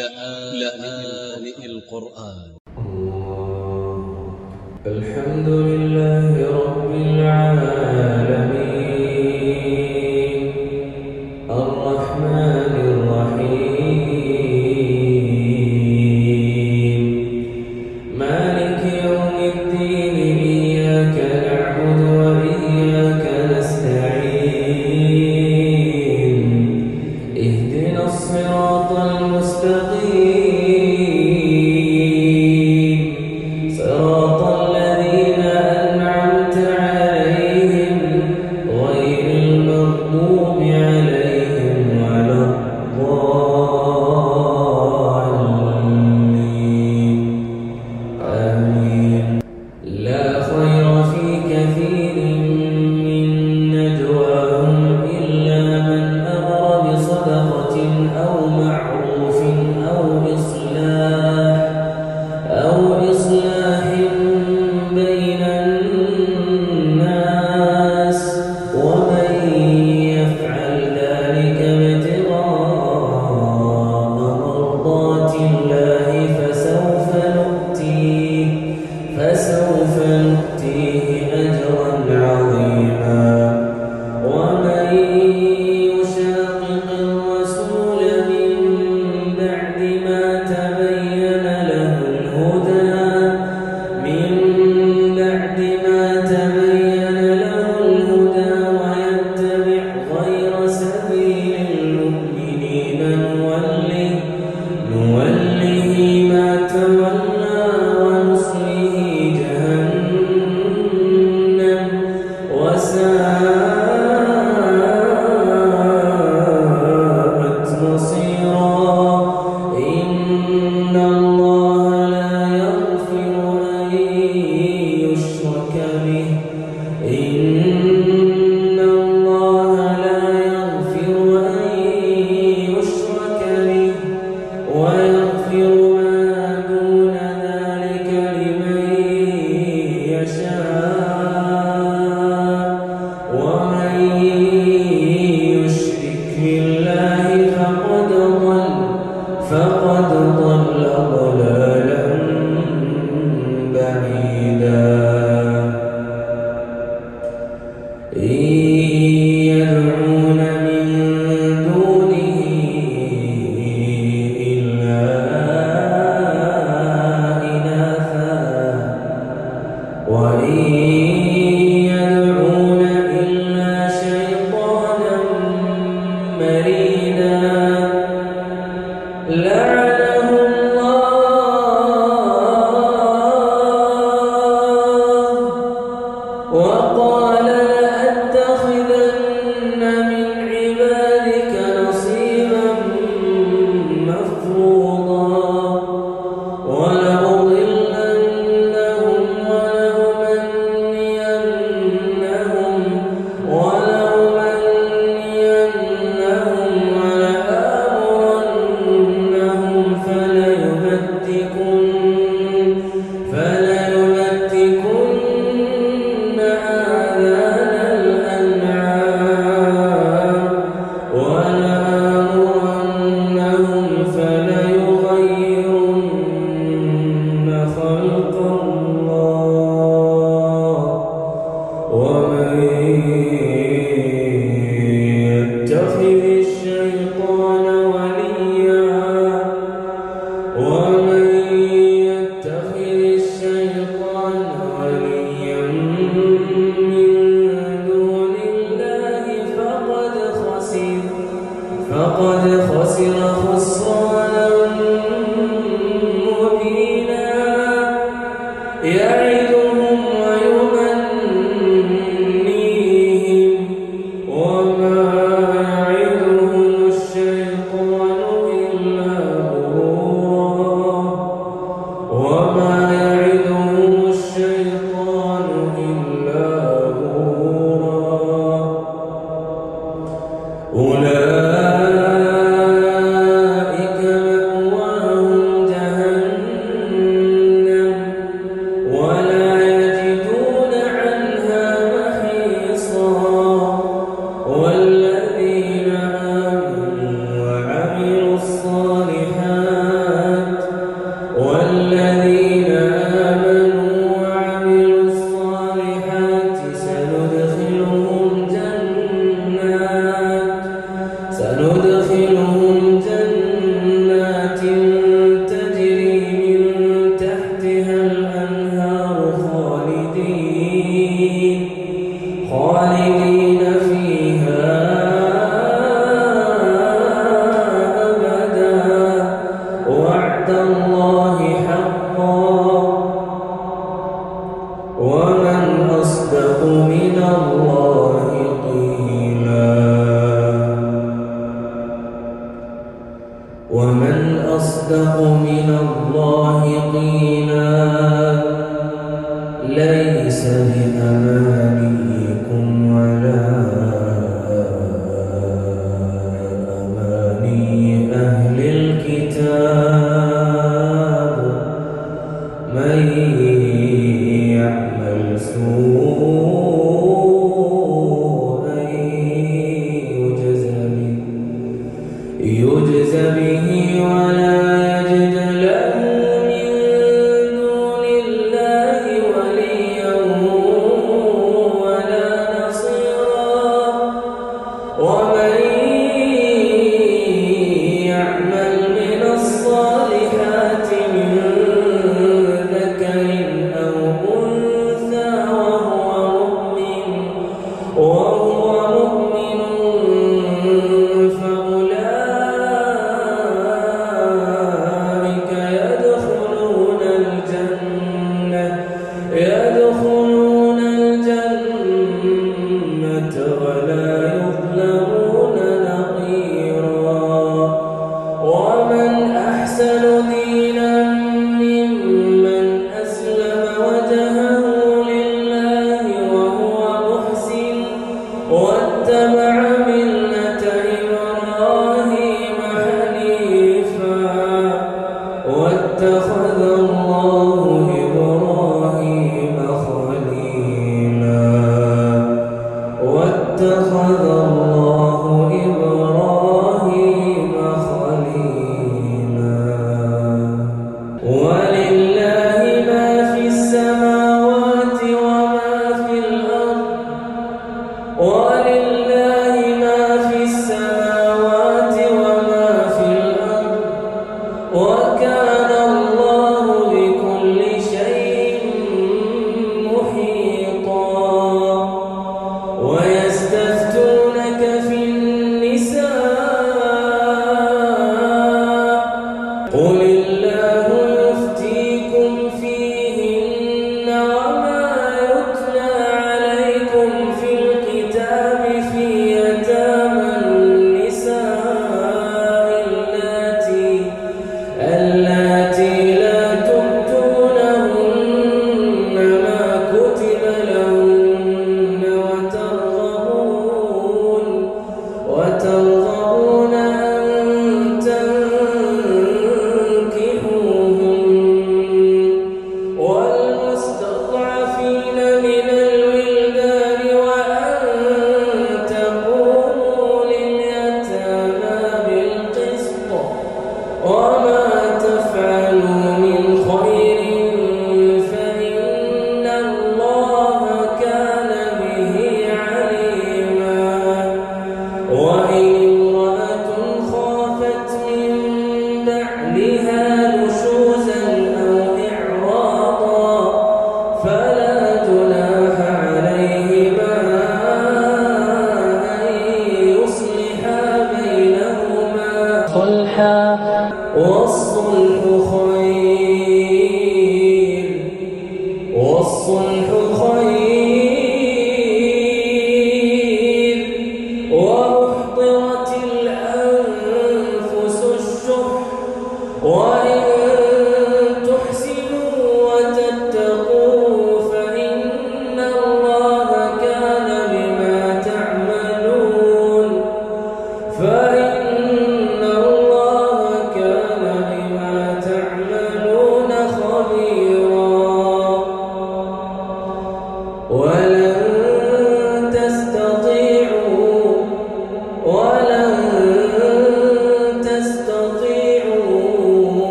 لآن القرآن. الحمد لله رب إلا بحكمه إن مرينا فقد خسر خسران. واتبع والصلح خير